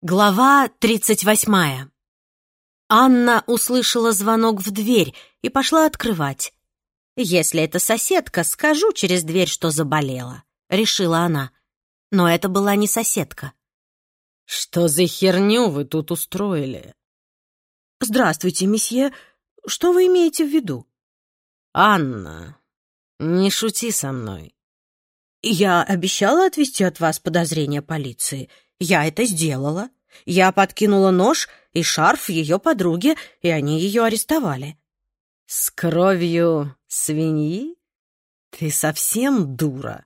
Глава тридцать восьмая. Анна услышала звонок в дверь и пошла открывать. «Если это соседка, скажу через дверь, что заболела», — решила она. Но это была не соседка. «Что за херню вы тут устроили?» «Здравствуйте, месье. Что вы имеете в виду?» «Анна, не шути со мной». «Я обещала отвести от вас подозрения полиции. Я это сделала. Я подкинула нож и шарф ее подруге, и они ее арестовали». «С кровью свиньи? Ты совсем дура?»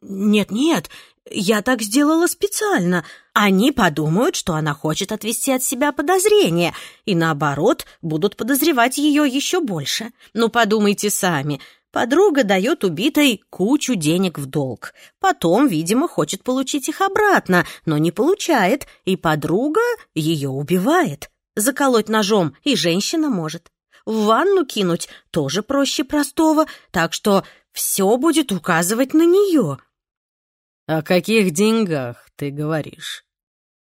«Нет-нет, я так сделала специально. Они подумают, что она хочет отвести от себя подозрения, и наоборот, будут подозревать ее еще больше. Ну, подумайте сами. Подруга дает убитой кучу денег в долг. Потом, видимо, хочет получить их обратно, но не получает, и подруга ее убивает. Заколоть ножом и женщина может. В ванну кинуть тоже проще простого, так что все будет указывать на нее. «О каких деньгах ты говоришь?»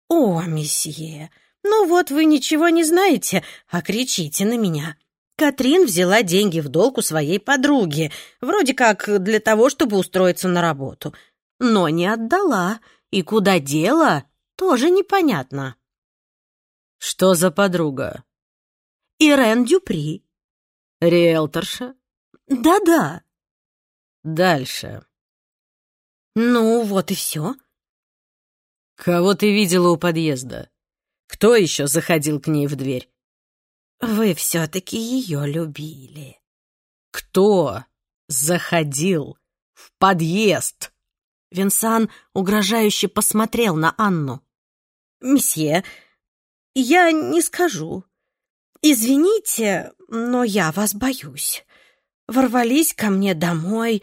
«О, месье, ну вот вы ничего не знаете, а кричите на меня». Катрин взяла деньги в долг у своей подруги, вроде как для того, чтобы устроиться на работу. Но не отдала, и куда дела, тоже непонятно. «Что за подруга?» «Ирен Дюпри». «Риэлторша?» «Да-да». «Дальше». «Ну, вот и все». «Кого ты видела у подъезда? Кто еще заходил к ней в дверь?» «Вы все-таки ее любили». «Кто заходил в подъезд?» Винсан угрожающе посмотрел на Анну. «Месье, я не скажу. Извините, но я вас боюсь. Ворвались ко мне домой,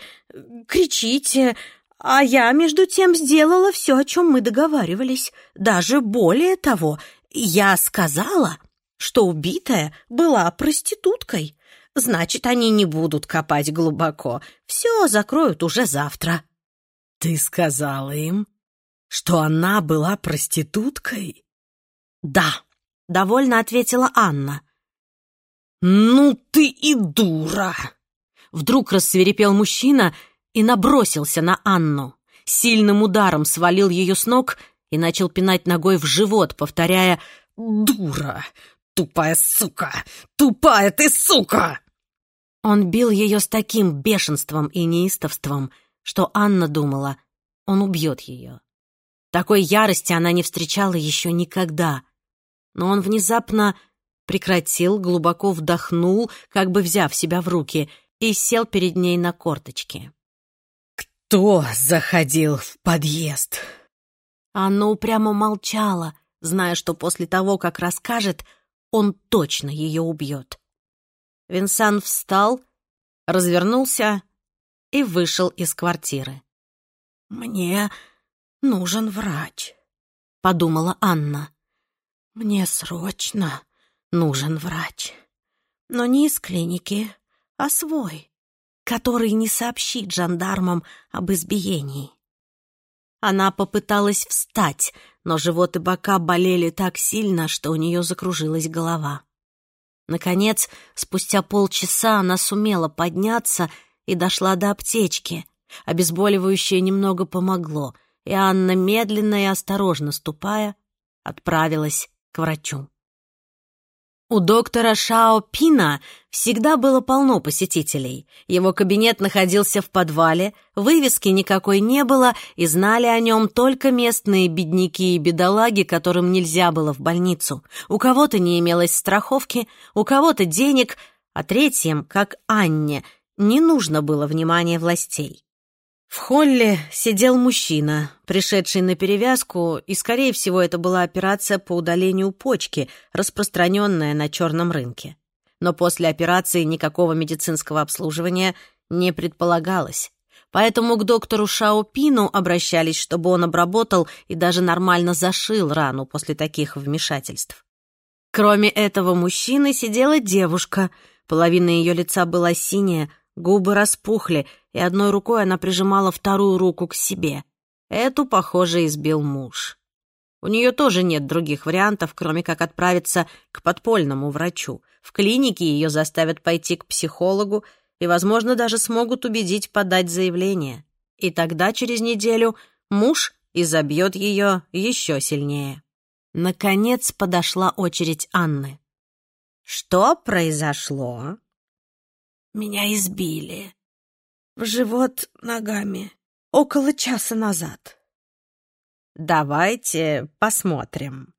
кричите, а я, между тем, сделала все, о чем мы договаривались. Даже более того, я сказала, что убитая была проституткой. Значит, они не будут копать глубоко. Все закроют уже завтра. Ты сказала им, что она была проституткой? Да, довольно ответила Анна. Ну ты и дура! Вдруг рассверепел мужчина и набросился на Анну. Сильным ударом свалил ее с ног и начал пинать ногой в живот, повторяя «Дура! Тупая сука! Тупая ты сука!» Он бил ее с таким бешенством и неистовством, что Анна думала, он убьет ее. Такой ярости она не встречала еще никогда. Но он внезапно прекратил, глубоко вдохнул, как бы взяв себя в руки, и сел перед ней на корточки. «Кто заходил в подъезд?» Анна упрямо молчала, зная, что после того, как расскажет, он точно ее убьет. Винсан встал, развернулся и вышел из квартиры. «Мне нужен врач», — подумала Анна. «Мне срочно нужен врач. Но не из клиники, а свой, который не сообщит жандармам об избиении». Она попыталась встать, но живот и бока болели так сильно, что у нее закружилась голова. Наконец, спустя полчаса она сумела подняться и дошла до аптечки. Обезболивающее немного помогло, и Анна, медленно и осторожно ступая, отправилась к врачу. У доктора Шао Пина всегда было полно посетителей. Его кабинет находился в подвале, вывески никакой не было, и знали о нем только местные бедняки и бедолаги, которым нельзя было в больницу. У кого-то не имелось страховки, у кого-то денег, а третьим, как Анне, не нужно было внимания властей. В холле сидел мужчина, пришедший на перевязку, и, скорее всего, это была операция по удалению почки, распространенная на черном рынке. Но после операции никакого медицинского обслуживания не предполагалось. Поэтому к доктору Шаопину обращались, чтобы он обработал и даже нормально зашил рану после таких вмешательств. Кроме этого мужчины сидела девушка. Половина ее лица была синяя, губы распухли — и одной рукой она прижимала вторую руку к себе. Эту, похоже, избил муж. У нее тоже нет других вариантов, кроме как отправиться к подпольному врачу. В клинике ее заставят пойти к психологу и, возможно, даже смогут убедить подать заявление. И тогда через неделю муж изобьет ее еще сильнее. Наконец подошла очередь Анны. «Что произошло?» «Меня избили. В живот ногами. Около часа назад». «Давайте посмотрим».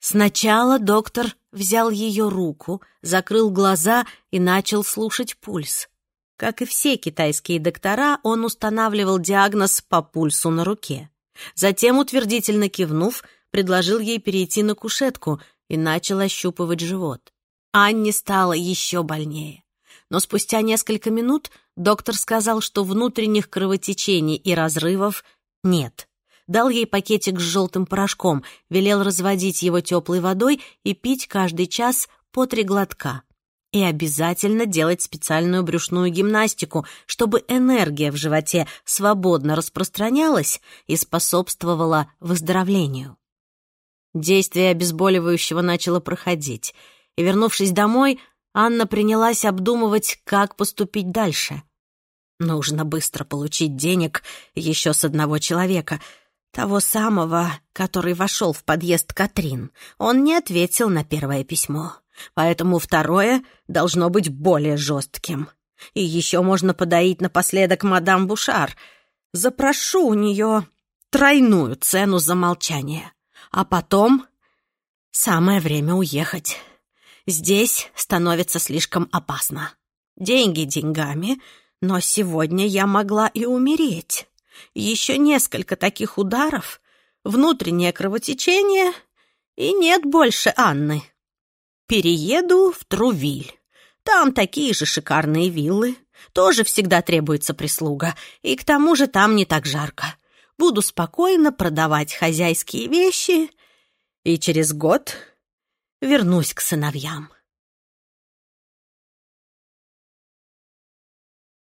Сначала доктор взял ее руку, закрыл глаза и начал слушать пульс. Как и все китайские доктора, он устанавливал диагноз по пульсу на руке. Затем, утвердительно кивнув, предложил ей перейти на кушетку и начал ощупывать живот. Анне стало еще больнее. Но спустя несколько минут доктор сказал, что внутренних кровотечений и разрывов нет. Дал ей пакетик с желтым порошком, велел разводить его теплой водой и пить каждый час по три глотка. И обязательно делать специальную брюшную гимнастику, чтобы энергия в животе свободно распространялась и способствовала выздоровлению. Действие обезболивающего начало проходить, и, вернувшись домой, Анна принялась обдумывать, как поступить дальше. Нужно быстро получить денег еще с одного человека, того самого, который вошел в подъезд Катрин. Он не ответил на первое письмо, поэтому второе должно быть более жестким. И еще можно подоить напоследок мадам Бушар. Запрошу у нее тройную цену за молчание. А потом самое время уехать. Здесь становится слишком опасно. Деньги деньгами, но сегодня я могла и умереть. Еще несколько таких ударов, внутреннее кровотечение, и нет больше Анны. Перееду в Трувиль. Там такие же шикарные виллы. Тоже всегда требуется прислуга. И к тому же там не так жарко буду спокойно продавать хозяйские вещи и через год вернусь к сыновьям.